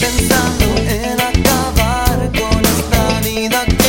Pensando en acabar con esta vida.